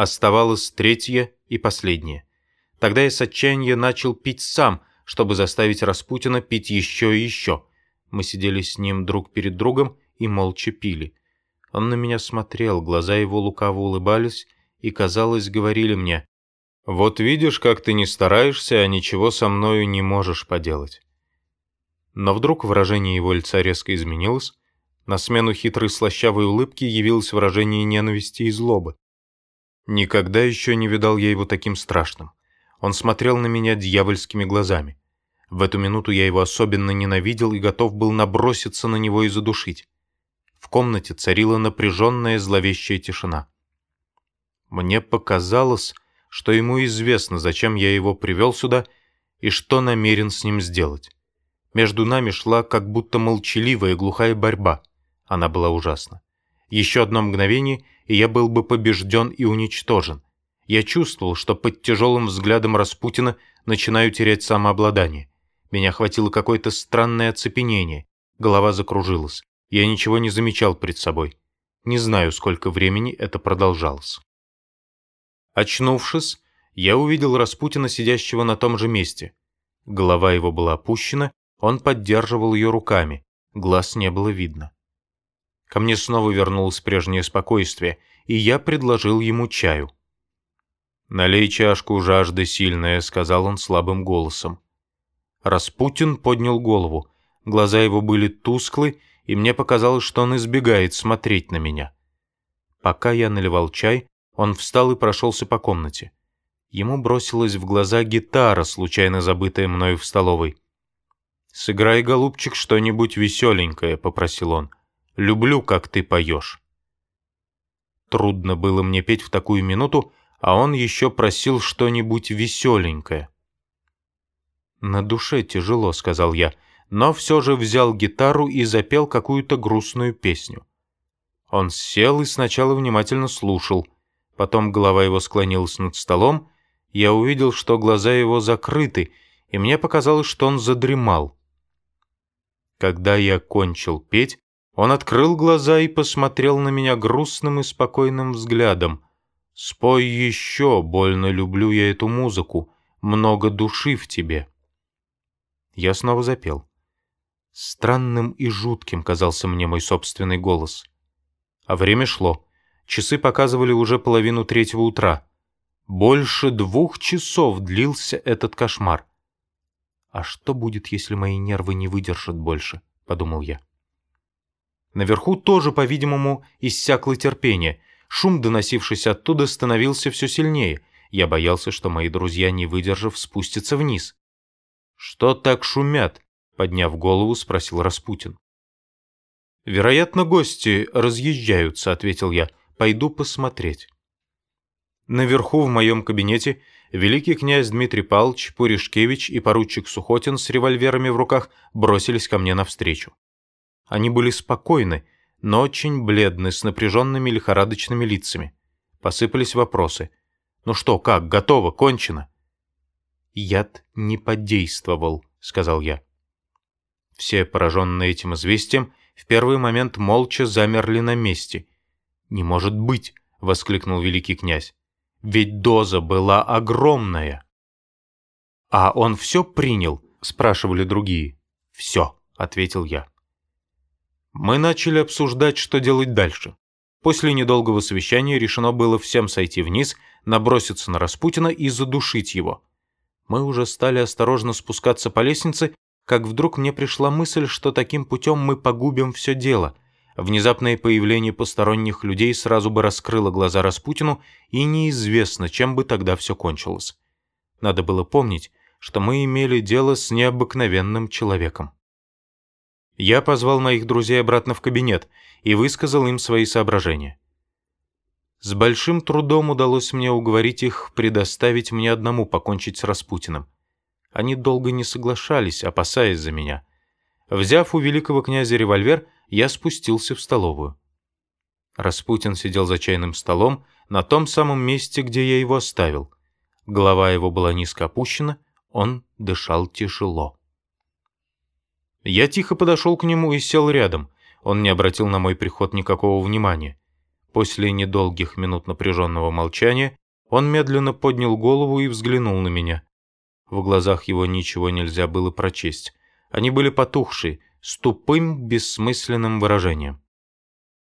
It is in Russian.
Оставалось третье и последнее. Тогда я с отчаяния начал пить сам, чтобы заставить Распутина пить еще и еще. Мы сидели с ним друг перед другом и молча пили. Он на меня смотрел, глаза его лукаво улыбались и, казалось, говорили мне, «Вот видишь, как ты не стараешься, а ничего со мною не можешь поделать». Но вдруг выражение его лица резко изменилось, на смену хитрой слащавой улыбки явилось выражение ненависти и злобы. Никогда еще не видал я его таким страшным. Он смотрел на меня дьявольскими глазами. В эту минуту я его особенно ненавидел и готов был наброситься на него и задушить. В комнате царила напряженная зловещая тишина. Мне показалось, что ему известно, зачем я его привел сюда и что намерен с ним сделать. Между нами шла как будто молчаливая глухая борьба. Она была ужасна. Еще одно мгновение, и я был бы побежден и уничтожен. Я чувствовал, что под тяжелым взглядом Распутина начинаю терять самообладание. Меня охватило какое-то странное оцепенение. Голова закружилась. Я ничего не замечал пред собой. Не знаю, сколько времени это продолжалось. Очнувшись, я увидел Распутина, сидящего на том же месте. Голова его была опущена, он поддерживал ее руками, глаз не было видно. Ко мне снова вернулось прежнее спокойствие, и я предложил ему чаю. «Налей чашку, жажда сильная», — сказал он слабым голосом. Распутин поднял голову. Глаза его были тусклы, и мне показалось, что он избегает смотреть на меня. Пока я наливал чай, он встал и прошелся по комнате. Ему бросилась в глаза гитара, случайно забытая мною в столовой. «Сыграй, голубчик, что-нибудь веселенькое», — попросил он. «Люблю, как ты поешь». Трудно было мне петь в такую минуту, а он еще просил что-нибудь веселенькое. «На душе тяжело», — сказал я, но все же взял гитару и запел какую-то грустную песню. Он сел и сначала внимательно слушал, потом голова его склонилась над столом, я увидел, что глаза его закрыты, и мне показалось, что он задремал. Когда я кончил петь, он открыл глаза и посмотрел на меня грустным и спокойным взглядом. «Спой еще, больно люблю я эту музыку, много души в тебе». Я снова запел. Странным и жутким казался мне мой собственный голос. А время шло. Часы показывали уже половину третьего утра. Больше двух часов длился этот кошмар. «А что будет, если мои нервы не выдержат больше?» — подумал я. Наверху тоже, по-видимому, иссякло терпение. Шум, доносившийся оттуда, становился все сильнее. Я боялся, что мои друзья, не выдержав, спустятся вниз. «Что так шумят?» — подняв голову, спросил Распутин. «Вероятно, гости разъезжаются», — ответил я. «Пойду посмотреть». Наверху, в моем кабинете, великий князь Дмитрий Павлович, Пуришкевич и поручик Сухотин с револьверами в руках бросились ко мне навстречу. Они были спокойны, но очень бледны, с напряженными лихорадочными лицами. Посыпались вопросы. «Ну что, как, готово, кончено?» «Яд не подействовал», — сказал я. Все, пораженные этим известием, в первый момент молча замерли на месте. «Не может быть!» — воскликнул великий князь. «Ведь доза была огромная!» «А он все принял?» — спрашивали другие. «Все», — ответил я. Мы начали обсуждать, что делать дальше. После недолгого совещания решено было всем сойти вниз, наброситься на Распутина и задушить его. Мы уже стали осторожно спускаться по лестнице, как вдруг мне пришла мысль, что таким путем мы погубим все дело. Внезапное появление посторонних людей сразу бы раскрыло глаза Распутину, и неизвестно, чем бы тогда все кончилось. Надо было помнить, что мы имели дело с необыкновенным человеком. Я позвал моих друзей обратно в кабинет и высказал им свои соображения. С большим трудом удалось мне уговорить их предоставить мне одному покончить с Распутиным. Они долго не соглашались, опасаясь за меня. Взяв у великого князя револьвер, я спустился в столовую. Распутин сидел за чайным столом на том самом месте, где я его оставил. Голова его была низко опущена, он дышал тяжело. Я тихо подошел к нему и сел рядом. Он не обратил на мой приход никакого внимания. После недолгих минут напряженного молчания он медленно поднял голову и взглянул на меня. В глазах его ничего нельзя было прочесть. Они были потухшие, с тупым, бессмысленным выражением.